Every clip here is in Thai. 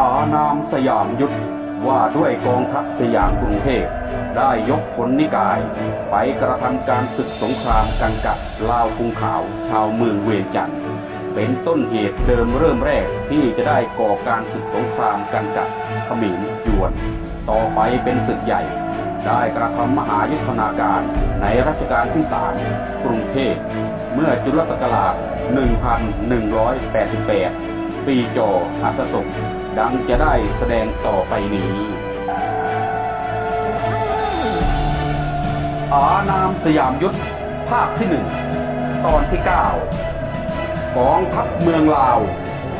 อานามสยามยุทธว่าด้วยกองทัพสยามกรุงเทพได้ยกผลนิกาย ไปกระทำการศึกสงครามกันกับลาวคุงขาวชาวเมืองเวียงจันทร์เป็นต้นเหตุเดิมเริ่มแรกที่จะได้ก่อการศึกสงครามกันกับขมิญยวน ต่อไปเป็นศึกใหญ่ ได้กระทำมหายุทธนาการในรัชกาลที่สามกรุงเทพเมื่อจุลศักราช 1188 ปีจออัสสก ดังจะได้แสดงต่อไปนี้อานามสยามยุทธภาคที่หนึ่งตอนที่เก้ากองทัพเมืองลาว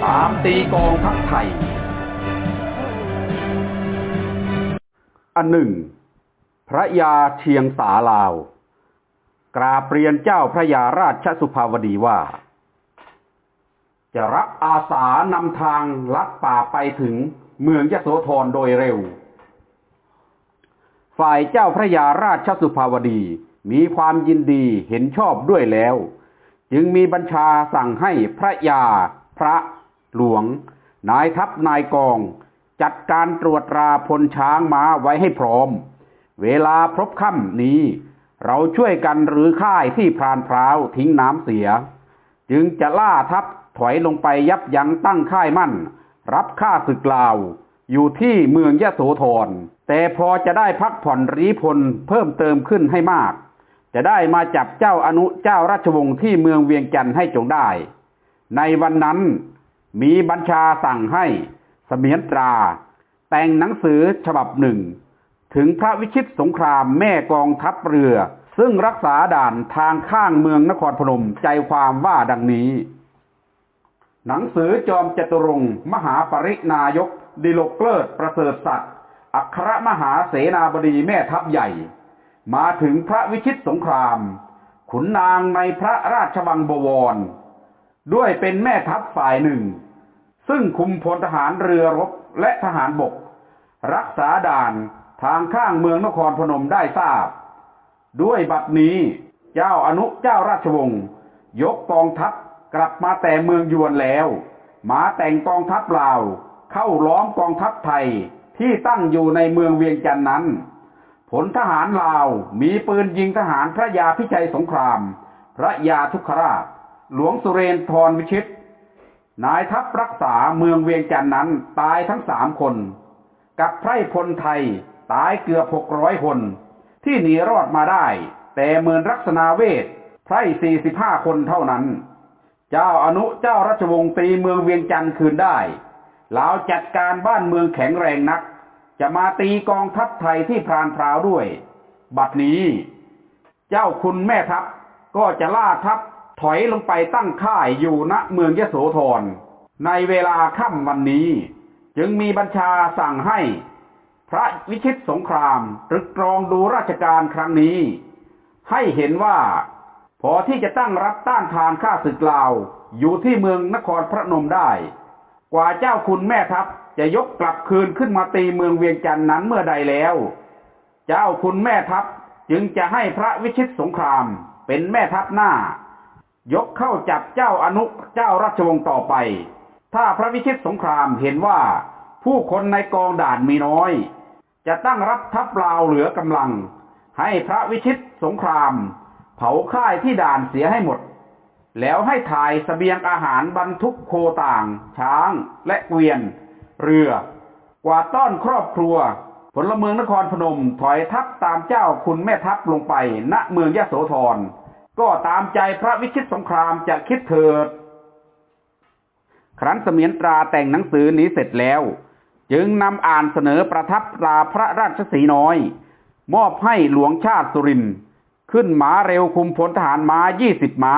ตามตีกองทัพไทย อันหนึ่ง พระยาเชียงสาลาว กราบเรียนเจ้าพระยาราชสุภาวดีว่า จะรับอาสานำทางลัดป่าไปถึงเมืองยโสธรโดยเร็ว ฝ่ายเจ้าพระยาราชสุภาวดีมีความยินดีเห็นชอบด้วยแล้ว จึงมีบัญชาสั่งให้พระยา พระหลวง นายทัพนายกอง จัดการตรวจราพลช้างม้าไว้ให้พร้อม เวลาพบค่ำนี้ เราช่วยกันรื้อค่ายที่พรานพร้าวทิ้งน้ำเสีย จึงจะล่าทัพ ถอยลงไปยับยั้งตั้งค่ายมั่น รับค่าศึกลาว อยู่ที่เมืองยะโสธรแต่พอจะได้พักผ่อนรีพลเพิ่มเติมขึ้นให้มาก จะได้มาจับเจ้าอนุเจ้าราชวงศ์ที่เมืองเวียงจันทร์ให้จงได้ ในวันนั้นมีบัญชาสั่งให้เสมียนตรา แต่งหนังสือฉบับหนึ่ง ถึงพระวิชิตสงครามแม่กองทัพเรือ ซึ่งรักษาด่านทางข้างเมืองนครพนมใจความว่าดังนี้ หนังสือจอมจตุรงค์มหาปรินายก ดิลกเลิศประเสริฐสัตว์อัครมหาเสนาบดีแม่ทัพใหญ่ มาถึงพระวิชิตสงคราม ขุนนางในพระราชวังบวร ด้วยเป็นแม่ทัพฝ่ายหนึ่ง ซึ่งคุมพลทหารเรือรบและทหารบก รักษาด่านทางข้างเมืองนครพนมได้ทราบ ด้วยบัดนี้เจ้าอนุเจ้าราชวงศ์ยกกองทัพ กลับมาแต่เมืองยวนแล้วมาแต่งกองทัพลาว เข้าล้อมกองทัพไทยที่ตั้งอยู่ในเมืองเวียงจันทร์นั้น ผลทหารลาวมีปืนยิงทหารพระยาพิชัยสงคราม พระยาทุกขราช หลวงสุเรนทรวิชิต นายทัพรักษาเมืองเวียงจันทร์นั้นตายทั้งสามคน กับไพร่พลไทยตายเกือบหกร้อยคน ที่หนีรอดมาได้ แต่เมือนรักษนาเวทไพร่สี่สิบห้าคนเท่านั้น เจ้าอนุเจ้าราชวงศ์ตีเมืองเวียงจันทร์คืนได้ลาวจัดการบ้านเมืองแข็งแรงนัก จะมาตีกองทัพไทยที่พรานพราวด้วย บัดนี้ เจ้าคุณแม่ทัพก็จะล่าทัพถอยลงไปตั้งค่ายอยู่ณเมืองยโสธรในเวลาค่ำวันนี้ จึงมีบัญชาสั่งให้ พระวิชิตสงครามตรึกตรองดูราชการครั้งนี้ ให้เห็นว่า พอที่จะตั้งรับต้านทานข้าศึกลาว อยู่ที่เมืองนครพระนมได้ กว่าเจ้าคุณแม่ทัพจะยกกลับคืนขึ้นมาตีเมืองเวียงจันทร์นั้นเมื่อใดแล้ว เจ้าคุณแม่ทัพจึงจะให้พระวิชิตสงครามเป็นแม่ทัพหน้า ยกเข้าจับเจ้าอนุเจ้าราชวงศ์ต่อไป ถ้าพระวิชิตสงครามเห็นว่าผู้คนในกองด่านมีน้อย จะตั้งรับทัพลาวเหลือกำลัง ให้พระวิชิตสงคราม เผาค่ายที่ด่านเสียให้หมด แล้วให้ถ่ายสเสบียงอาหารบรรทุกโคต่าง ช้างและเกวียน เรือ กว่าต้อนครอบครัวผลเมืองนครพนมถอยทัพตามเจ้าคุณแม่ทัพลงไป ณเมืองยะโสธร ก็ตามใจพระวิชิตสงครามจะคิดเถิด ครั้นเสมียนตราแต่งหนังสือนี้เสร็จแล้ว จึงนำอ่านเสนอประทับตราพระราชสีน้อย มอบให้หลวงชาติสุรินทร์ ขึ้นหมาเร็วคุมพลทหารม้ายี่สิบม้า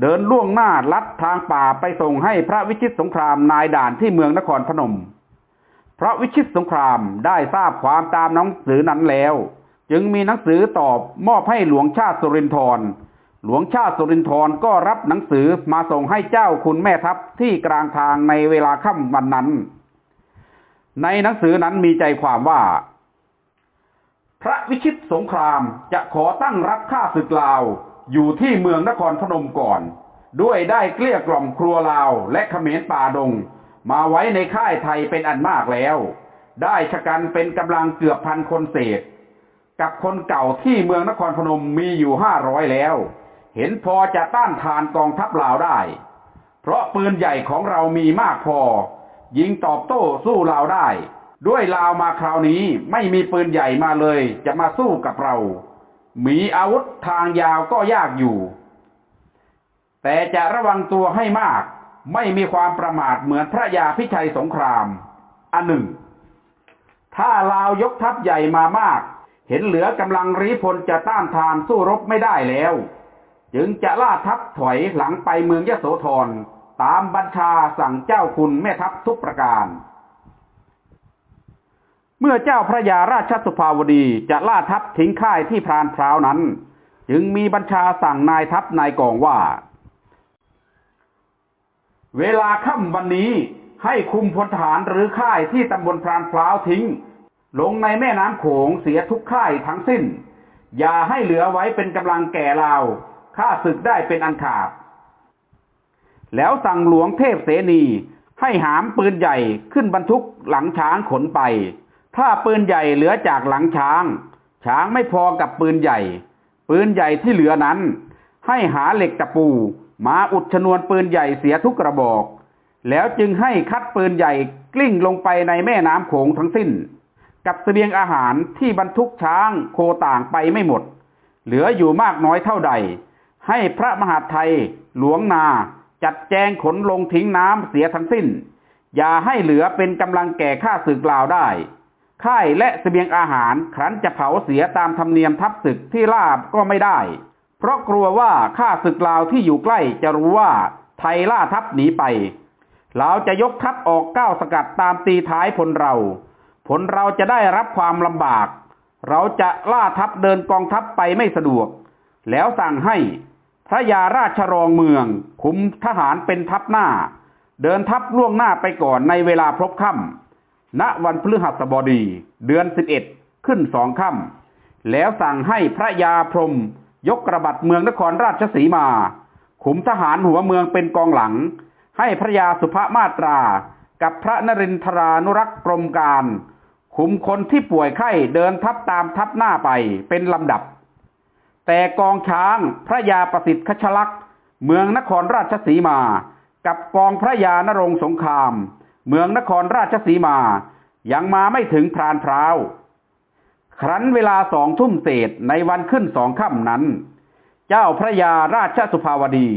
เดินล่วงหน้าลัดทางป่าไปส่งให้พระวิชิตสงครามนายด่านที่เมืองนครพนม พระวิชิตสงครามได้ทราบความตามหนังสือนั้นแล้ว จึงมีหนังสือตอบมอบให้หลวงชาติสุรินทร์หลวงชาติสุรินทร์ก็รับหนังสือมาส่งให้เจ้าคุณแม่ทัพที่กลางทางในเวลาค่ำวันนั้น ในหนังสือนั้นมีใจความว่า พระวิชิตสงครามจะขอตั้งรับข้าศึกลาว อยู่ที่เมืองนครพนมก่อน ด้วยได้เกลี้ยกล่อมครัวลาวและเขมรป่าดง มาไว้ในค่ายไทยเป็นอันมากแล้ว ได้ชะกันเป็นกำลังเกือบพันคนเศษ กับคนเก่าที่เมืองนครพนมมีอยู่ห้าร้อยแล้ว เห็นพอจะต้านทานกองทัพลาวได้ เพราะปืนใหญ่ของเรามีมากพอ ยิงตอบโต้สู้ลาวได้ ด้วยลาวมาคราวนี้ไม่มีปืนใหญ่มาเลย จะมาสู้กับเรา มีอาวุธทางยาวก็ยากอยู่ แต่จะระวังตัวให้มาก ไม่มีความประมาทเหมือนพระยาพิชัยสงคราม อันหนึ่ง ถ้าลาวยกทัพใหญ่มามาก เห็นเหลือกำลังรีพลจะต้านทานสู้รบไม่ได้แล้ว จึงจะล่าทัพถอยหลังไปเมืองยโสธรตามบัญชาสั่งเจ้าคุณแม่ทัพทุกประการ เมื่อเจ้าพระยาราชสุภาวดีจะล่าทัพทิ้งค่ายที่พรานพร้าวนั้น จึงมีบัญชาสั่งนายทัพนายกองว่า เวลาค่ำวันนี้ให้คุมพลทหารหรือค่ายที่ตำบลพรานพร้าวทิ้ง ลงในแม่น้ำโขงเสียทุกค่ายทั้งสิ้น อย่าให้เหลือไว้เป็นกำลังแก่ลาวฆ่าศึกได้เป็นอันขาด แล้วสั่งหลวงเทพเสนีให้หามปืนใหญ่ขึ้นบรรทุกหลังช้างขนไป ถ้าปืนใหญ่เหลือจากหลังช้าง ช้างไม่พอกับปืนใหญ่ ปืนใหญ่ที่เหลือนั้น ให้หาเหล็กตะปูมาอุดชนวนปืนใหญ่เสียทุกกระบอก แล้วจึงให้คัดปืนใหญ่กลิ้งลงไปในแม่น้ำโขงทั้งสิ้น กับเสบียงอาหารที่บรรทุกช้างโคต่างไปไม่หมด เหลืออยู่มากน้อยเท่าใด ให้พระมหาไทยหลวงนาจัดแจงขนลงทิ้งน้ำเสียทั้งสิ้น อย่าให้เหลือเป็นกำลังแก่ข้าศึกลาวได้ ค่ายและเสบียงอาหารครั้นจะเผาเสียตามธรรมเนียมทัพศึกที่ลาบก็ไม่ได้ เพราะกลัวว่าข้าศึกลาวที่อยู่ใกล้จะรู้ว่าไทยล่าทัพหนีไปลาวจะยกทัพออกก้าวสกัดตามตีท้ายพลเรา ผลเราจะได้รับความลำบาก เราจะล่าทัพเดินกองทัพไปไม่สะดวก แล้วสั่งให้พระยาราชรองเมือง คุมทหารเป็นทัพหน้า เดินทัพล่วงหน้าไปก่อนในเวลาพบค่ำ ณวันพฤหัสบดี เดือนสิบเอ็ดขึ้นสองค่ำแล้วสั่งให้พระยาพรมยกกระบัดเมืองนครราชสีมา ขุมทหารหัวเมืองเป็นกองหลัง ให้พระยาสุภามาตรา กับพระนรินทรานุรักษ์กรมการคุมคนที่ป่วยไข้เดินทัพตามทัพหน้าไปเป็นลำดับ แต่กองช้างพระยาประสิทธิ์คชลักษ์เมืองนครราชสีมา กับกองพระยานรงสงคราม เมืองนครราชสีมา ยังมาไม่ถึงพรานพร้าว ครั้นเวลาสองทุ่มเศษในวันขึ้นสองค่ำนั้น เจ้าพระยาราชสุภาวดี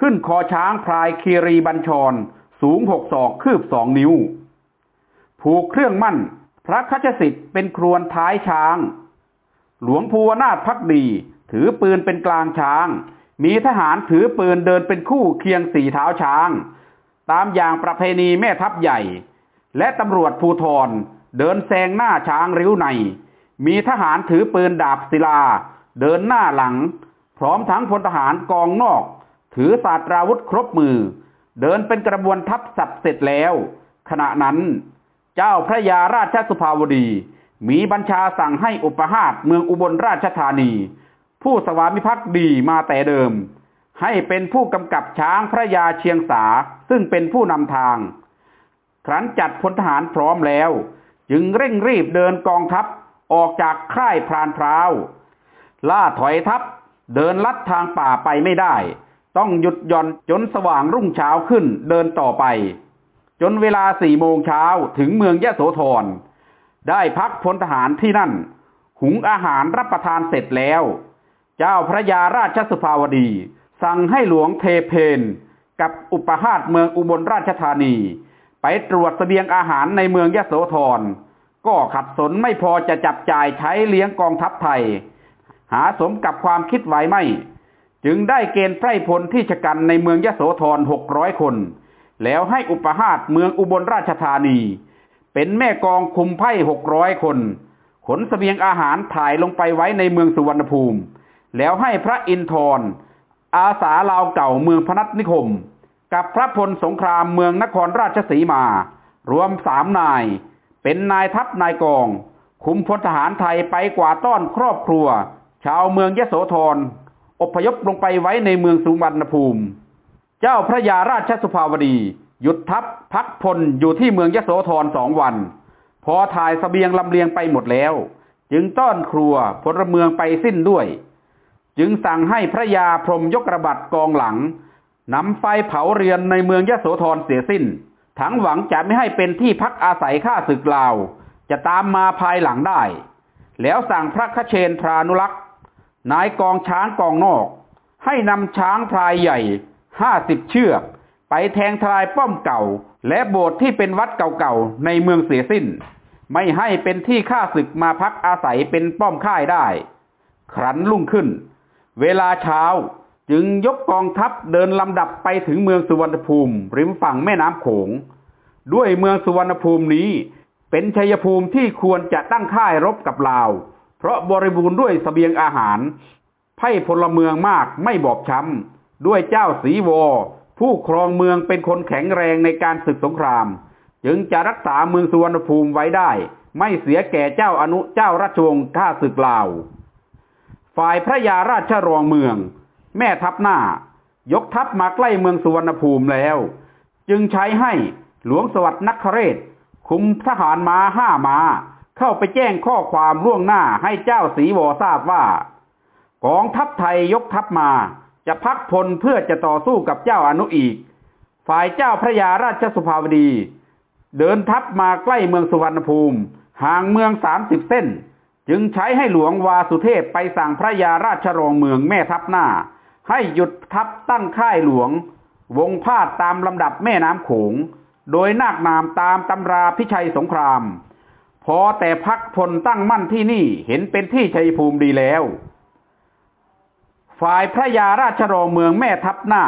ขึ้นคอช้างพลายคีรีบัญชร สูงหกศอกคืบสองนิ้ว ผูกเครื่องมั่น พระคัจสิทธิ์เป็นครวนท้ายช้าง หลวงภูวนาถพักดี ถือปืนเป็นกลางช้าง มีทหารถือปืนเดินเป็นคู่เคียงสี่เท้าช้าง ตามอย่างประเพณีแม่ทัพใหญ่ และตำรวจภูทรเดินแซงหน้าช้างริ้วใน มีทหารถือปืนดาบศิลา เดินหน้าหลัง พร้อมทั้งพลทหารกองนอก ถือศาสตราวุธครบมือ เดินเป็นกระบวนทัพสับเสร็จแล้ว ขณะนั้น เจ้าพระยาราชสุภาวดี มีบัญชาสั่งให้อุปหาตเมืองอุบลราชธานี ผู้สวามิภักดิ์ดีมาแต่เดิม ให้เป็นผู้กำกับช้างพระยาเชียงสาซึ่งเป็นผู้นำทาง ครั้นจัดพลทหารพร้อมแล้ว จึงเร่งรีบเดินกองทัพออกจากค่ายพรานพร้าว ล่าถอยทัพเดินลัดทางป่าไปไม่ได้ ต้องหยุดย่อนจนสว่างรุ่งเช้าขึ้นเดินต่อไป จนเวลาสี่โมงเช้าถึงเมืองยะโสธรได้พักพลทหารที่นั่น หุงอาหารรับประทานเสร็จแล้ว เจ้าพระยาราชสุภาวดี สั่งให้หลวงเทเพนกับอุปหาตเมืองอุบลราชธานี ไปตรวจเสบียงอาหารในเมืองยะโสธร ก็ขัดสนไม่พอจะจับจ่ายใช้เลี้ยงกองทัพไทย หาสมกับความคิดไว้ไม่ จึงได้เกณฑ์ไพร่พลที่ชะกันในเมืองยะโสธรหกร้อยคน แล้วให้อุปหาตเมืองอุบลราชธานี เป็นแม่กองคุมไพ่หกร้อยคน ขนสเสบียงอาหารถ่ายลงไปไว้ในเมืองสุวรรณภูมิ แล้วให้พระอินทร์ อาสาลาวเก่าเมืองพนัสนิคม กับพระพลสงครามเมืองนครราชสีมา รวมสามนาย เป็นนายทัพนายกอง คุมพลทหารไทยไปกว่าต้อนครอบครัว ชาวเมืองยโสธรอพยพลงไปไว้ในเมืองสุวรรณภูมิ เจ้าพระยาราชสุภาวดี หยุดทัพพักพลอยู่ที่เมืองยโสธรสองวัน พอถ่ายเสบียงลำเลียงไปหมดแล้ว จึงต้อนครัวพลเมืองไปสิ้นด้วย จึงสั่งให้พระยาพรมยกระบัดกองหลังนำไฟเผาเรือนในเมืองยะโสธรเสียสิ้น ทั้งหวังจะไม่ให้เป็นที่พักอาศัยข้าศึกลาว จะตามมาภายหลังได้ แล้วสั่งพระคเชนทรานุรักษ์นายกองช้างกองนอก ให้นำช้างพลายใหญ่ห้าสิบเชือก ไปแทงทลายป้อมเก่า และโบสถ์ที่เป็นวัดเก่าๆในเมืองเสียสิ้น ไม่ให้เป็นที่ข้าศึกมาพักอาศัยเป็นป้อมค่ายได้ ครั้นลุ่งขึ้น เวลาเช้าจึงยกกองทัพเดินลำดับไปถึงเมืองสุวรรณภูมิ ริมฝั่งแม่น้ำโขง ด้วยเมืองสุวรรณภูมินี้ เป็นชัยภูมิที่ควรจะตั้งค่ายรบกับลาว เพราะบริบูรณ์ด้วยสเสบียงอาหารไพ่พลเมืองมากไม่บอบช้ำ ด้วยเจ้าสีวอผู้ครองเมืองเป็นคนแข็งแรงในการศึกสงคราม จึงจะรักษาเมืองสุวรรณภูมิไว้ได้ ไม่เสียแก่เจ้าอนุเจ้าราชวงศ์ท่าศึกลาว ฝ่ายพระยาราชรองเมือง แม่ทัพหน้า ยกทัพมาใกล้เมืองสุวรรณภูมิแล้ว จึงใช้ให้หลวงสวัสดิ์นักเรศ คุมทหารม้าห้าม้า เข้าไปแจ้งข้อความล่วงหน้าให้เจ้าสีวอทราบว่า กองทัพไทยยกทัพมาจะพักพลเพื่อจะต่อสู้กับเจ้าอนุอีก ฝ่ายเจ้าพระยาราชสุภาวดี เดินทัพมาใกล้เมืองสุวรรณภูมิ ห่างเมืองสามสิบเส้น จึงใช้ให้หลวงวาสุเทพไปสั่งพระยาราชรองเมืองแม่ทัพหน้า ให้หยุดทัพตั้งค่ายหลวง วงพาดตามลำดับแม่น้ำโขง โดยนาคนามตามตำราพิชัยสงคราม พอแต่พักพลตั้งมั่นที่นี่เห็นเป็นที่ชัยภูมิดีแล้ว ฝ่ายพระยาราชรองเมืองแม่ทัพหน้า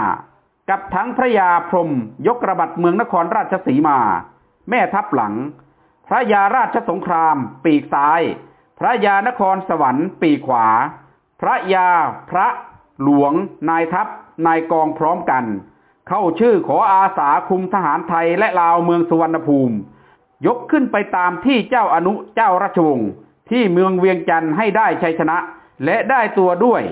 กับทั้งพระยาพรมยกระบัดเมืองนครราชสีมา แม่ทัพหลัง พระยาราชสงครามปีกซ้าย พระยานครสวรรค์ปีขวา พระยาพระหลวง นายทัพ นายกองพร้อมกัน เข้าชื่อขออาสาคุมทหารไทยและลาวเมืองสุวรรณภูมิ ยกขึ้นไปตามที่เจ้าอนุเจ้าราชวงศ์ที่เมืองเวียงจันทร์ให้ได้ชัยชนะ และได้ตัวด้วย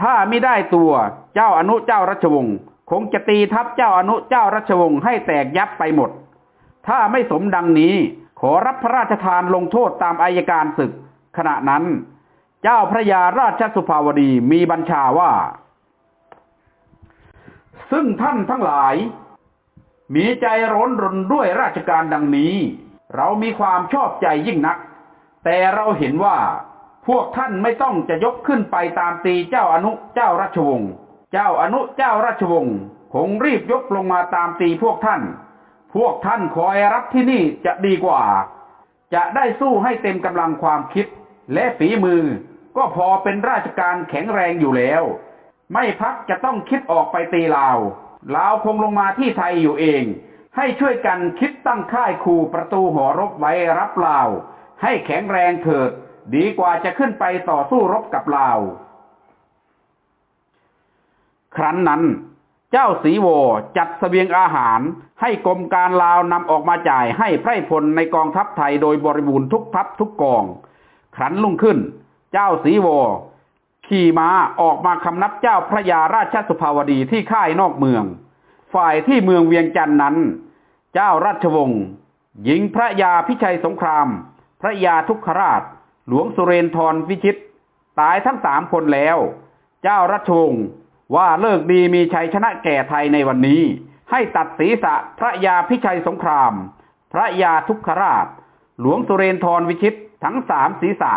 ถ้าไม่ได้ตัวเจ้าอนุเจ้าราชวงศ์คงจะตีทัพเจ้าอนุเจ้าราชวงศ์ให้แตกยับไปหมด ถ้าไม่สมดังนี้ขอรับพระราชทานลงโทษตามอายการศึก ขณะนั้น เจ้าพระยาราชสุภาวดีมีบัญชาว่า ซึ่งท่านทั้งหลาย มีใจร้อนรนด้วยราชการดังนี้ เรามีความชอบใจยิ่งนัก แต่เราเห็นว่าพวกท่านไม่ต้องจะยกขึ้นไปตามตีเจ้าอนุเจ้าราชวงศ์เจ้าอนุเจ้าราชวงศ์คงรีบยกลงมาตามตีพวกท่าน พวกท่านคอยรับที่นี่จะดีกว่า จะได้สู้ให้เต็มกำลังความคิด และฝีมือก็พอเป็นราชการแข็งแรงอยู่แล้ว ไม่พักจะต้องคิดออกไปตีลาว ลาวคงลงมาที่ไทยอยู่เอง ให้ช่วยกันคิดตั้งค่ายคูประตูหอรบไว้รับลาว ให้แข็งแรงเถิด ดีกว่าจะขึ้นไปต่อสู้รบกับลาว ครั้นนั้น เจ้าสีโวจัดสเสบียงอาหารให้กรมการลาวนำออกมาจ่ายให้ไพร่พลในกองทัพไทยโดยบริบูรณ์ทุกทัพทุกกอง ครั้นลุ่งขึ้น เจ้าสีโวขี่ม้าออกมาคำนับเจ้าพระยาราชสุภาวดีที่ค่ายนอกเมือง ฝ่ายที่เมืองเวียงจันนั้น เจ้าราชวงศ์หญิงพระยาพิชัยสงคราม พระยาทุกขราช หลวงสุเรนทรวิชิต ตายทั้งสามคนแล้ว เจ้าราชวงศ์ว่าเลิกดีมีชัยชนะแก่ไทยในวันนี้ ให้ตัดศีรษะพระยาพิชัยสงคราม พระยาทุกขราช หลวงสุเรนทรวิชิต ทั้งสามศีรษะ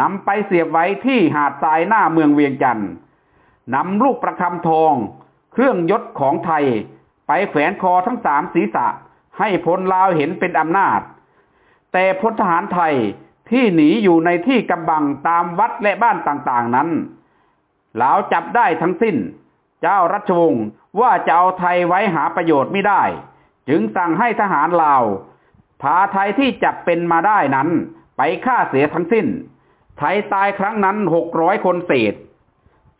นำไปเสียบไว้ที่หาดทรายหน้าเมืองเวียงจันทร์นำลูกประคำทอง เครื่องยศของไทย ไปแขวนคอทั้งสามศีรษะ ให้พลลาวเห็นเป็นอำนาจ แต่พลทหารไทยที่หนีอยู่ในที่กำบังตามวัดและบ้านต่างๆนั้นลาวจับได้ทั้งสิ้น เจ้ารัชวงศ์ว่าจะเอาไทยไว้หาประโยชน์ไม่ได้ จึงสั่งให้ทหารลาวพาไทยที่จับเป็นมาได้นั้น ไปฆ่าเสียทั้งสิ้นไทยตายครั้งนั้นหกร้อยคนเศษ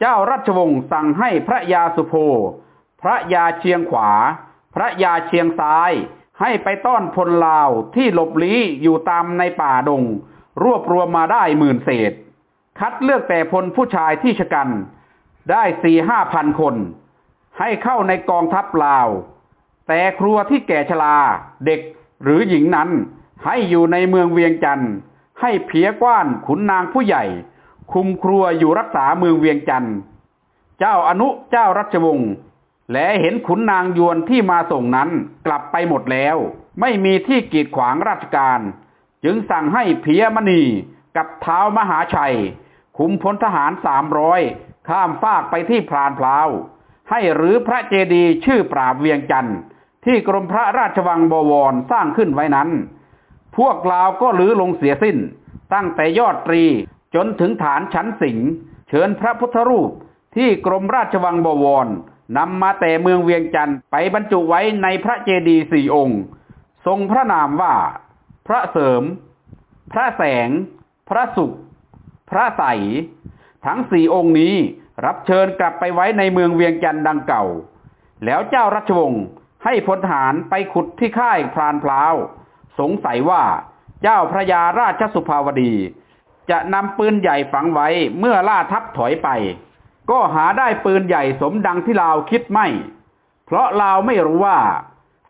เจ้ารัชวงศ์สั่งให้พระยาสุโภ พระยาเชียงขวา พระยาเชียงซ้าย ให้ไปต้อนพลลาวที่หลบลี้อยู่ตามในป่าดง รวบรวมมาได้หมื่นเศษ คัดเลือกแต่พลผู้ชายที่ชะกัน ได้สี่ห้าพันคน ให้เข้าในกองทัพลาว แต่ครัวที่แก่ชราเด็กหรือหญิงนั้น ให้อยู่ในเมืองเวียงจันทร์ให้เพียกว้านขุนนางผู้ใหญ่ คุมครัวอยู่รักษาเมืองเวียงจันทร์เจ้าอนุเจ้ารัชวงศ์และเห็นขุนนางยวนที่มาส่งนั้นกลับไปหมดแล้ว ไม่มีที่กีดขวางราชการ จึงสั่งให้เพียมณีกับเท้ามหาชัย คุมพลทหารสามร้อยข้ามฟากไปที่พรานพลาว ให้หรือพระเจดีย์ชื่อปราบเวียงจันทร์ที่กรมพระราชวังบวรสร้างขึ้นไว้นั้น พวกลาวก็ลือลงเสียสิ้น ตั้งแต่ยอดตรี จนถึงฐานชั้นสิงเชิญพระพุทธรูปที่กรมราชวังบวรนำมาแต่เมืองเวียงจันทร์ไปบรรจุไว้ในพระเจดีย์สี่องค์ ทรงพระนามว่า พระเสริม พระแสง พระสุข พระใส ทั้งสี่องค์นี้รับเชิญกลับไปไว้ในเมืองเวียงจันทร์ดังเก่า แล้วเจ้ารัชวงศ์ให้พลทหารไปขุดที่ค่ายพรานพลาว สงสัยว่าเจ้าพระยาราชสุภาวดี จะนำปืนใหญ่ฝังไว้เมื่อล่าทัพถอยไป ก็หาได้ปืนใหญ่สมดังที่ลาวคิดไม่ เพราะลาวไม่รู้ว่า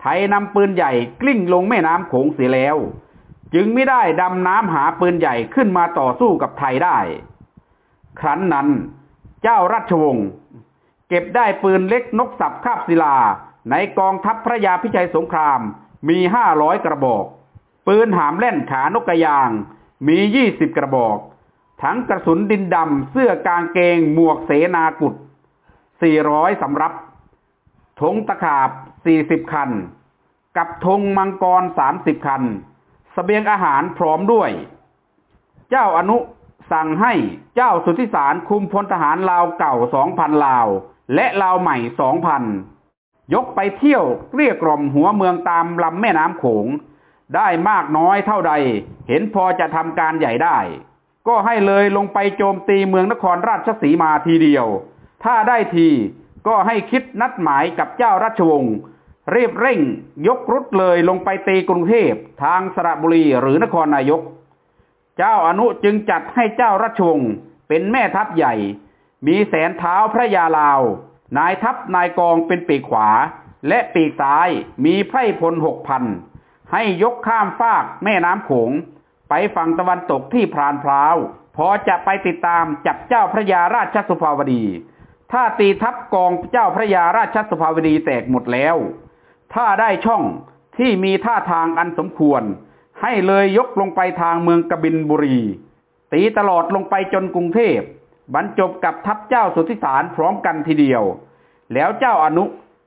ไทยนำปืนใหญ่กลิ้งลงแม่น้ำโขงเสียแล้ว จึงไม่ได้ดำน้ำหาปืนใหญ่ขึ้นมาต่อสู้กับไทยได้ ครั้นนั้น เจ้าราชวงศ์เก็บได้ปืนเล็กนกสับคาบศิลาในกองทัพพระยาพิชัยสงคราม มีห้าร้อยกระบอก ปืนหามเล่นขานกกระยาง มียี่สิบกระบอก ทั้งกระสุนดินดำ เสื้อกางเกง หมวกเสนากุดสี่ร้อยสำรับธงตะขาบสี่สิบคัน กับธงมังกรสามสิบคันสเสบียงอาหารพร้อมด้วย เจ้าอนุสั่งให้เจ้าสุทธิสารคุมพลทหารลาวเก่าสองพันลาว และลาวใหม่สองพัน ยกไปเที่ยวเรียกกล่อมหัวเมืองตามลำแม่น้ำโขง ได้มากน้อยเท่าใด เห็นพอจะทำการใหญ่ได้ ก็ให้เลยลงไปโจมตีเมืองนครราชสีมาทีเดียว ถ้าได้ทีก็ให้คิดนัดหมายกับเจ้าราชวงศ์รีบเร่ง ยกรุดเลยลงไปตีกรุงเทพทางสระบุรีหรือนครนายก เจ้าอนุจึงจัดให้เจ้าราชวงศ์เป็นแม่ทัพใหญ่ มีแสนเท้าพระยาลาว นายทัพนายกองเป็นปีกขวา และปีกซ้ายมีไพร่พลหกพันให้ยกข้ามฟากแม่น้ำโขง ไปฝั่งตะวันตกที่พรานพร้าวพอจะไปติดตามจับเจ้าพระยาราชสุภาวดี ถ้าตีทัพกองเจ้าพระยาราชสุภาวดีแตกหมดแล้ว ถ้าได้ช่องที่มีท่าทางอันสมควร ให้เลยยกลงไปทางเมืองกบินบุรี ตีตลอดลงไปจนกรุงเทพบรรจบกับทัพเจ้าสุทธิสารพร้อมกันทีเดียว แล้วเจ้าอนุ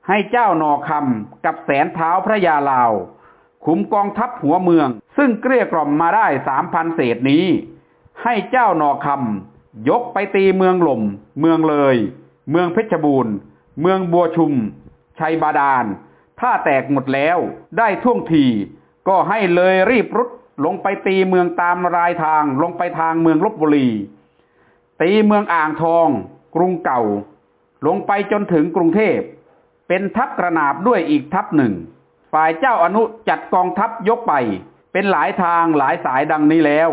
ให้เจ้านอคำกับแสนเท้าพระยาลาวขุมกองทัพหัวเมือง ซึ่งเกลี้ยกล่อมมาได้สามพันเศษนี้ ให้เจ้านอคำยกไปตีเมืองหล่ม เมืองเลย เมืองเพชรบูรณ์ เมืองบัวชุม ชัยบาดาล ถ้าแตกหมดแล้วได้ท่วงที ก็ให้เลยรีบรุดลงไปตีเมืองตามรายทางลงไปทางเมืองลบบุรี ตีเมืองอ่างทอง กรุงเก่า ลงไปจนถึงกรุงเทพ เป็นทัพกระนาบด้วยอีกทัพหนึ่ง ฝ่ายเจ้าอนุจัดกองทัพยกไป เป็นหลายทางหลายสายดังนี้แล้ว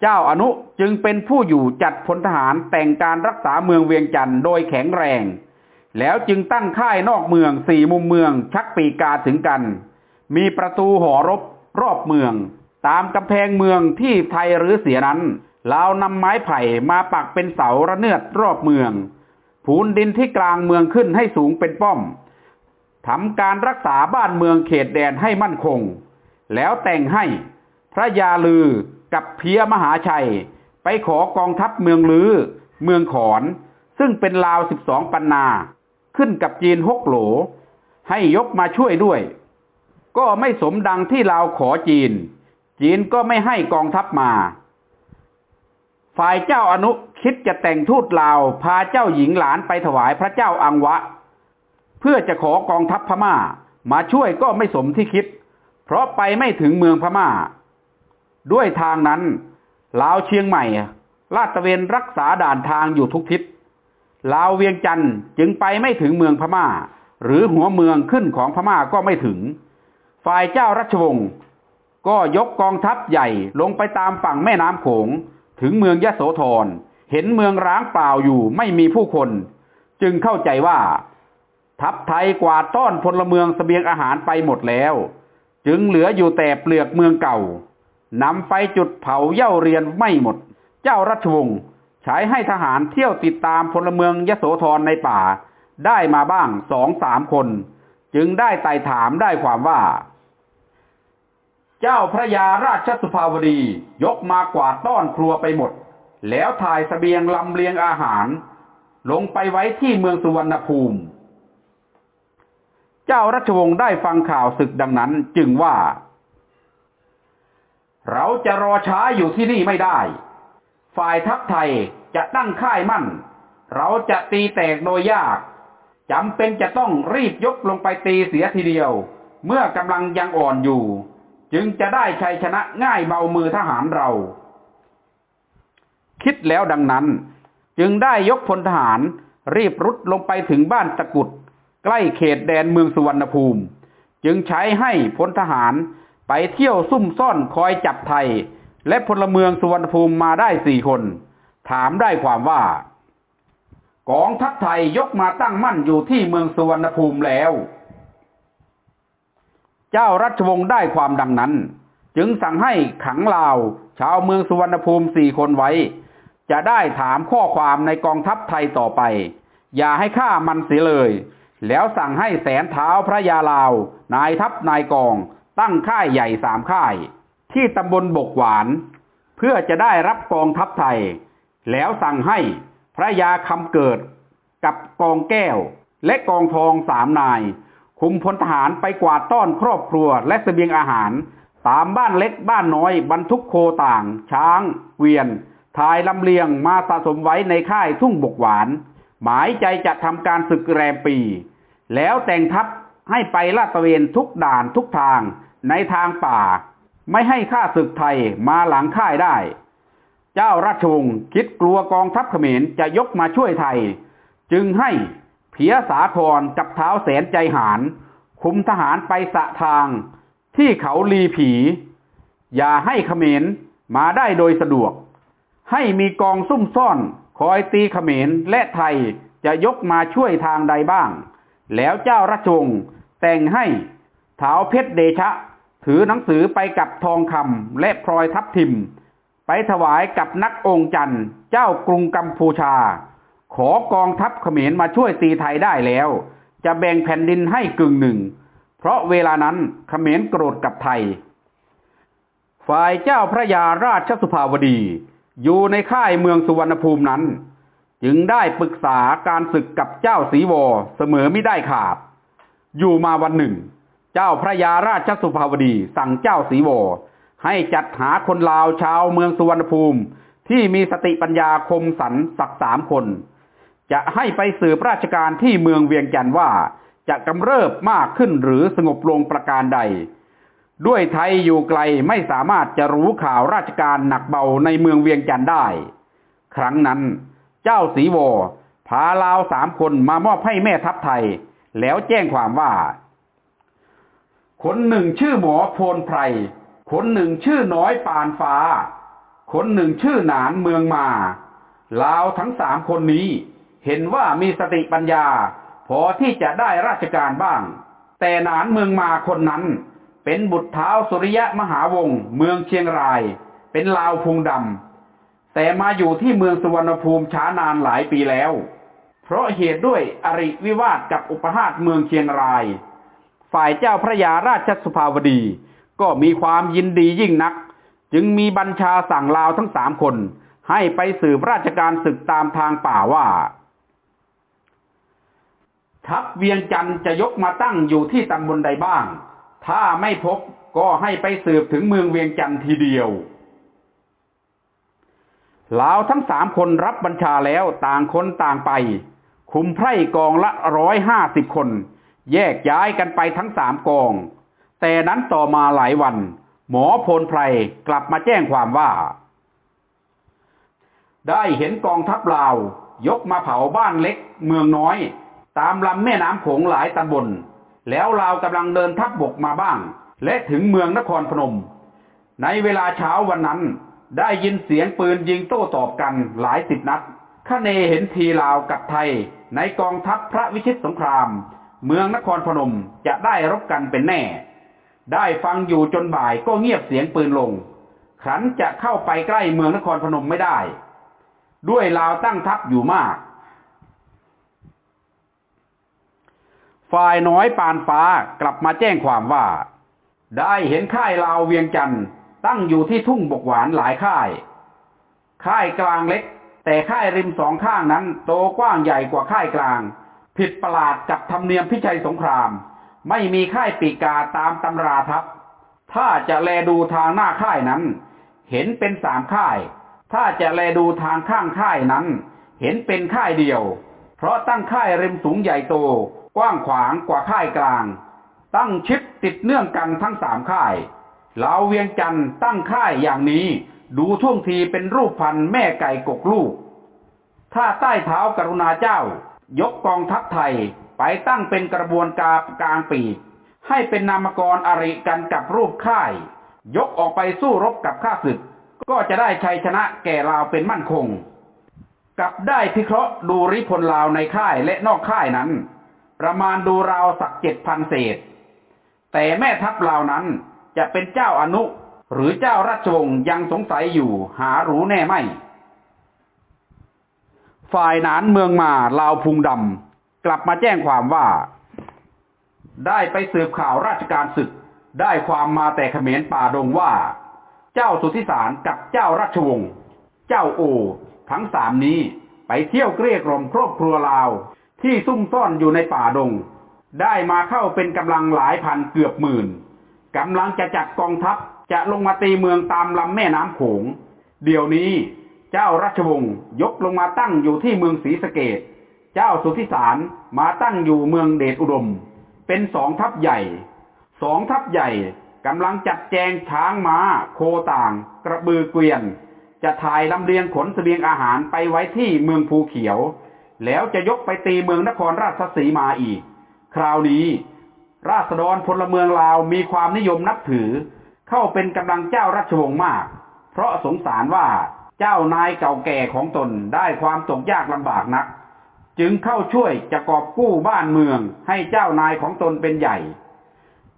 เจ้าอนุจึงเป็นผู้อยู่จัดพลทหารแต่งการรักษาเมืองเวียงจันทร์โดยแข็งแรง แล้วจึงตั้งค่ายนอกเมืองสี่มุมเมืองชักปีกาถึงกัน มีประตูหอรบรอบเมือง ตามกำแพงเมืองที่ไทยหรือเสียนั้นเรานำไม้ไผ่มาปักเป็นเสาระเนือดรอบเมือง ผูนดินที่กลางเมืองขึ้นให้สูงเป็นป้อมทำการรักษาบ้านเมืองเขตแดนให้มั่นคง แล้วแต่งให้พระยาลือกับเพียมหาชัย ไปขอกองทัพเมืองลือ เมืองขอน ซึ่งเป็นลาวสิบสองปันนา ขึ้นกับจีนหกโหล ให้ยกมาช่วยด้วย ก็ไม่สมดังที่ลาวขอจีน จีนก็ไม่ให้กองทัพมา ฝ่ายเจ้าอนุคิดจะแต่งทูตลาว พาเจ้าหญิงหลานไปถวายพระเจ้าอังวะ เพื่อจะขอกองทัพพม่า มาช่วยก็ไม่สมที่คิด เพราะไปไม่ถึงเมืองพม่า ด้วยทางนั้นลาวเชียงใหม่ ลาดตะเวนรักษาด่านทางอยู่ทุกทิศลาวเวียงจันทร์จึงไปไม่ถึงเมืองพม่า หรือหัวเมืองขึ้นของพม่าก็ไม่ถึง ฝ่ายเจ้ารัชวงศ์ก็ยกกองทัพใหญ่ลงไปตามฝั่งแม่น้ำโขง ถึงเมืองยะโสธรเห็นเมืองร้างเปล่าอยู่ไม่มีผู้คน จึงเข้าใจว่า ทัพไทยกวาดต้อนพลเมืองสเสบียงอาหารไปหมดแล้ว จึงเหลืออยู่แต่เปลือกเมืองเก่านำไฟจุดเผาเย่าเรียนไม่หมด เจ้ารัชวงศ์ใช้ให้ทหารเที่ยวติดตามพลเมืองยโสธรในป่า ได้มาบ้างสองสามคน จึงได้ไต่ถามได้ความว่า เจ้าพระยาราชสุภาวดียกมากวาดต้อนครัวไปหมด แล้วถ่ายสเสบียงลำเลียงอาหาร ลงไปไว้ที่เมืองสุวรรณภูมิ เจ้ารัชวงศ์ได้ฟังข่าวศึกดังนั้นจึงว่า เราจะรอช้าอยู่ที่นี่ไม่ได้ ฝ่ายทัพไทยจะตั้งค่ายมั่น เราจะตีแตกโดยยากจำเป็นจะต้องรีบยกลงไปตีเสียทีเดียว เมื่อกำลังยังอ่อนอยู่ จึงจะได้ชัยชนะง่ายเบามือทหารเรา คิดแล้วดังนั้น จึงได้ยกพลทหารรีบรุดลงไปถึงบ้านตะกุด ใกล้เขตแดนเมืองสุวรรณภูมิ จึงใช้ให้พลทหารไปเที่ยวซุ่มซ่อนคอยจับไทย และพลเมืองสุวรรณภูมิมาได้สี่คน ถามได้ความว่ากองทัพไทยยกมาตั้งมั่นอยู่ที่เมืองสุวรรณภูมิแล้ว เจ้ารัชวงศ์ได้ความดังนั้น จึงสั่งให้ขังลาว ชาวเมืองสุวรรณภูมิสี่คนไว้ จะได้ถามข้อความในกองทัพไทยต่อไป อย่าให้ฆ่ามันเสียเลย แล้วสั่งให้แสนเท้าพระยาลาว นายทัพนายกอง ตั้งค่ายใหญ่สามค่าย ที่ตำบลบกหวาน เพื่อจะได้รับกองทัพไทย แล้วสั่งให้พระยาคำเกิดกับกองแก้วและกองทองสามนาย คุมพลทหารไปกวาดต้อนครอบครัวและเสบียงอาหาร ตามบ้านเล็กบ้านน้อย บรรทุกโคต่าง ช้างเกวียนทายลำเลียงมาสะสมไว้ในค่ายทุ่งบกหวาน หมายใจจะทำการศึกแรมปี แล้วแต่งทัพให้ไปลาดตระเวนทุกด่านทุกทางในทางป่า ไม่ให้ข้าศึกไทยมาหลังค่ายได้ เจ้าราชวงศ์คิดกลัวกองทัพเขมรจะยกมาช่วยไทย จึงให้ เพียสาครกับเท้าแสนใจหาร คุมทหารไปสะทางที่เขาลีผี อย่าให้เขมรมาได้โดยสะดวก ให้มีกองซุ่มซ่อน คอยตีเขมรและไทยจะยกมาช่วยทางใดบ้าง แล้วเจ้าราชวงศ์แต่งให้เท้าเพชรเดชะ ถือหนังสือไปกับทองคำและพลอยทับทิม ไปถวายกับนักองค์จันทร์เจ้ากรุงกัมพูชา ขอกองทัพเขมรมาช่วยตีไทยได้แล้ว จะแบ่งแผ่นดินให้กึ่งหนึ่ง เพราะเวลานั้นเขมรโกรธกับไทย ฝ่ายเจ้าพระยาราชสุภาวดี อยู่ในค่ายเมืองสุวรรณภูมินั้น จึงได้ปรึกษาการศึกกับเจ้าสีวอเสมอไม่ได้ขาด อยู่มาวันหนึ่ง เจ้าพระยาราชสุภาวดีสั่งเจ้าสีโวให้จัดหาคนลาวชาวเมืองสุวรรณภูมิที่มีสติปัญญาคมสันสักสามคน จะให้ไปสืบราชการที่เมืองเวียงจันทร์ว่า จะกำเริบมากขึ้นหรือสงบลงประการใด ด้วยไทยอยู่ไกลไม่สามารถจะรู้ข่าวราชการหนักเบาในเมืองเวียงจันทร์ได้ ครั้งนั้นเจ้าสีโวพาลาวสามคนมามอบให้แม่ทัพไทย แล้วแจ้งความว่า คนหนึ่งชื่อหมอโพนไพร คนหนึ่งชื่อน้อยปานฟ้า คนหนึ่งชื่อหนานเมืองมา ลาวทั้งสามคนนี้ เห็นว่ามีสติปัญญา พอที่จะได้ราชการบ้าง แต่นานเมืองมาคนนั้น เป็นบุตรเท้าสุริยะมหาวงศ์เมืองเชียงราย เป็นลาวพุงดำแต่มาอยู่ที่เมืองสุวรรณภูมิช้านานหลายปีแล้ว เพราะเหตุด้วยอริวิวาทกับอุปหาตเมืองเชียงราย ฝ่ายเจ้าพระยาราชสุภาวดี ก็มีความยินดียิ่งนัก จึงมีบัญชาสั่งลาวทั้งสามคน ให้ไปสืบราชการศึกตามทางป่าว่า ทัพเวียงจันทร์จะยกมาตั้งอยู่ที่ตำบลใดบ้าง ถ้าไม่พบก็ให้ไปสืบถึงเมืองเวียงจันทร์ทีเดียวลาวทั้งสามคนรับบัญชาแล้วต่างคนต่างไป คุมไพร่กองละร้อยห้าสิบคน แยกย้ายกันไปทั้งสามกอง แต่นั้นต่อมาหลายวัน หมอพลไพรกลับมาแจ้งความว่า ได้เห็นกองทัพลาว ยกมาเผาบ้านเล็กเมืองน้อย ตามลำแม่น้ำโขงหลายตำบล แล้วลาวกำลังเดินทัพบบกมาบ้าง และถึงเมืองนครพนม ในเวลาเช้าวันนั้น ได้ยินเสียงปืนยิงโต้ตอบกันหลายสิบนัดข้าเนเห็นทีลาวกับไทย ในกองทัพพระวิชิตสงคราม เมืองนครพนมจะได้รบกันเป็นแน่ ได้ฟังอยู่จนบ่ายก็เงียบเสียงปืนลง ขันจะเข้าไปใกล้เมืองนครพนมไม่ได้ ด้วยลาวตั้งทัพอยู่มาก ฝ่ายน้อยปานฟ้ากลับมาแจ้งความว่า ได้เห็นค่ายลาวเวียงจันทร์ตั้งอยู่ที่ทุ่งบกหวานหลายค่าย ค่ายกลางเล็ก แต่ค่ายริมสองข้างนั้น โตกว้างใหญ่กว่าค่ายกลาง ผิดประหลาดกับธรรมเนียมพิชัยสงคราม ไม่มีค่ายปีกาตามตำราทัพ ถ้าจะแลดูทางหน้าค่ายนั้น เห็นเป็นสามค่าย ถ้าจะแลดูทางข้างค่ายนั้น เห็นเป็นค่ายเดียว เพราะตั้งค่ายริมสูงใหญ่โต กว้างขวางกว่าค่ายกลาง ตั้งชิดติดเนื่องกันทั้งสามค่ายลาวเวียงจันทร์ตั้งค่ายอย่างนี้ ดูท่วงทีเป็นรูปพันแม่ไก่กกลูก ถ้าใต้เท้ากรุณาเจ้า ยกกองทัพไทยไปตั้งเป็นกระบวนการกลางปีก ให้เป็นนามกรอริกันกับรูปค่าย ยกออกไปสู้รบกับข้าศึก ก็จะได้ชัยชนะแก่ลาวเป็นมั่นคงกับได้พิเคราะห์ดูริพลลาวในค่ายและนอกค่ายนั้น ประมาณดูราวสักเจ็ดพันเศษ แต่แม่ทัพลาวนั้นจะเป็นเจ้าอนุ หรือเจ้าราชวงศ์ยังสงสัยอยู่หารู้แน่ไม่ ฝ่ายนานเมืองมาลาวพุงดำกลับมาแจ้งความว่า ได้ไปสืบข่าวราชการศึก ได้ความมาแต่เขมรป่าดงว่า เจ้าสุทธิสารกับเจ้าราชวงศ์เจ้าโอ ทั้งสามนี้ไปเที่ยวเกลี้ยกล่อมครอบครัวลาว ที่ซุ่มซ่อนอยู่ในป่าดง ได้มาเข้าเป็นกำลังหลายพันเกือบหมื่นกำลังจะจัดกองทัพจะลงมาตีเมืองตามลำแม่น้ำโขง เดี๋ยวนี้เจ้าราชวงศ์ยกลงมาตั้งอยู่ที่เมืองศรีสะเกดเจ้าสุทธิสารมาตั้งอยู่เมืองเดชอุดม เป็นสองทัพใหญ่ สองทัพใหญ่กำลังจัดแจงช้างม้า โคต่าง กระบือเกวียน จะถ่ายลำเลียงขนสเสบียงอาหารไปไว้ที่เมืองภูเขียว แล้วจะยกไปตีเมืองนครราชสีมาอีก คราวนี้ ราษฎรพลเมืองลาวมีความนิยมนับถือ เข้าเป็นกำลังเจ้าราชวงศ์มาก เพราะสงสารว่าเจ้านายเก่าแก่ของตนได้ความตกยากลำบากนัก จึงเข้าช่วยจะกอบกู้บ้านเมืองให้เจ้านายของตนเป็นใหญ่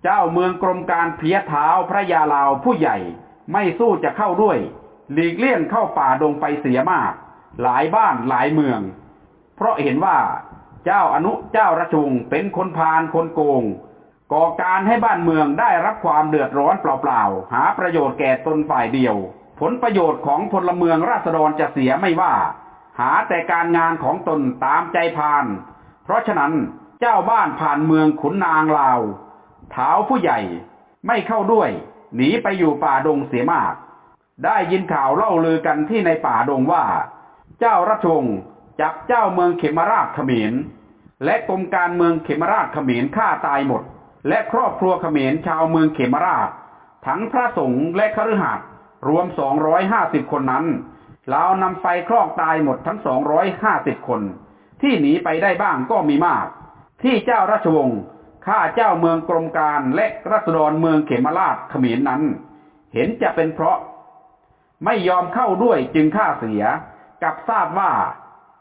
เจ้าเมืองกรมการเพียเท้าพระยาลาวผู้ใหญ่ไม่สู้จะเข้าด้วย หลีกเลี่ยงเข้าป่าดงไปเสียมาก หลายบ้านหลายเมือง ราะเห็นว่าเจ้าอนุเจ้าราชวงศ์เป็นคนพาลคนโกง ก่อการให้บ้านเมืองได้รับความเดือดร้อนเปล่าๆ หาประโยชน์แก่ตนฝ่ายเดียว ผลประโยชน์ของพลเมืองราษฎรจะเสียไม่ว่า หาแต่การงานของตนตามใจพาน เพราะฉะนั้นเจ้าบ้านผ่านเมืองขุนนางลาวเท้าผู้ใหญ่ไม่เข้าด้วย หนีไปอยู่ป่าดงเสียมาก ได้ยินข่าวเล่าลือกันที่ในป่าดงว่า เจ้ารัชวงศ์ จับเจ้าเมืองเขมราชเขมร และกรมการเมืองเขมราชเขมรฆ่าตายหมด และครอบครัวเขมรชาวเมืองเขมราช ทั้งพระสงฆ์และคฤหัสถ์รวม 250 คนนั้นลาวนำไฟคลอกตายหมดทั้ง 250 คน ที่หนีไปได้บ้างก็มีมาก ที่เจ้าราชวงศ์ข้าเจ้าเมืองกรมการและรัศดรเมืองเขมราชเขมรนั้น เห็นจะเป็นเพราะ ไม่ยอมเข้าด้วยจึงฆ่าเสีย กับทราบว่า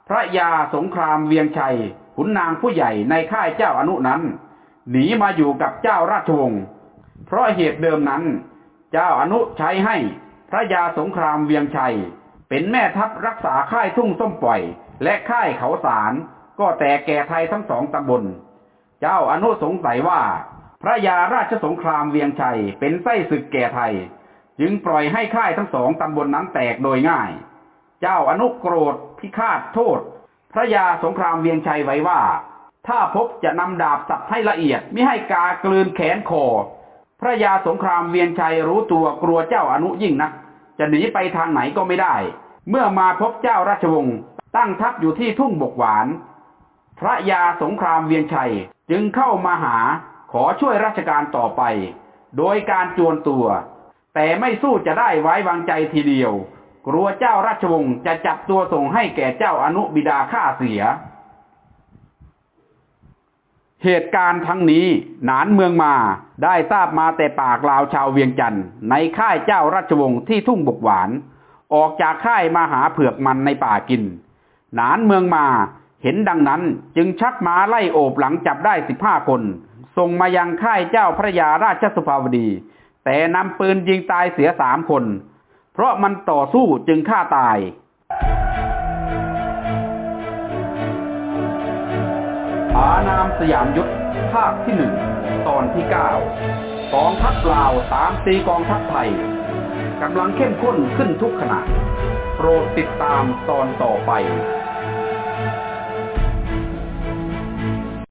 พระยาสงครามเวียงชัยขุนนางผู้ใหญ่ในค่ายเจ้าอนุนั้น หนีมาอยู่กับเจ้าราชวงศ์เพราะเหตุเดิมนั้น เจ้าอนุใช้ให้พระยาสงครามเวียงชัย เป็นแม่ทัพรักษาค่ายทุ่งส้มปล่อย และค่ายเขาสารก็แต่แก่ไทยทั้งสองตำบล เจ้าอนุสงสัยว่า พระยาราชสงครามเวียงชัยเป็นไส้ศึกแก่ไทย จึงปล่อยให้ค่ายทั้งสองตำบลนนั้นแตกโดยง่าย เจ้าอนุโกรธ พิฆาตโทษ พระยาสงครามเวียงชัยไว้ว่า ถ้าพบจะนำดาบสับให้ละเอียดไม่ให้กากลืนแขนคอพระยาสงครามเวียงชัยรู้ตัวกลัวเจ้าอนุยิ่งนัก จะหนีไปทางไหนก็ไม่ได้ เมื่อมาพบเจ้าราชวงศ์ตั้งทัพอยู่ที่ทุ่งบกหวาน พระยาสงครามเวียงชัยจึงเข้ามาหาขอช่วยราชการต่อไป โดยการจวนตัว แต่ไม่สู้จะได้ไว้วางใจทีเดียว กลัวเจ้าราชวงศ์จะจับตัวส่งให้แก่เจ้าอนุบิดาฆ่าเสีย เหตุการณ์ทั้งนี้หนานเมืองมาได้ทราบมาแต่ปากลาวชาวเวียงจันทร์ในค่ายเจ้าราชวงศ์ที่ทุ่งบกหวาน ออกจากค่ายมาหาเผือกมันในป่ากิน หนานเมืองมาเห็นดังนั้นจึงชักม้าไล่โอบหลังจับได้สิบห้าคนส่งมายังค่ายเจ้าพระยาราชสุภาวดี แต่นำปืนยิงตายเสียสามคน เพราะมันต่อสู้จึงฆ่าตาย อานามสยามยุทธภาคที่หนึ่งตอนที่เก้ากองทัพลาวตามตีกองทัพไทยกำลังเข้มข้นขึ้นทุกขณะโปรดติดตามตอนต่อไป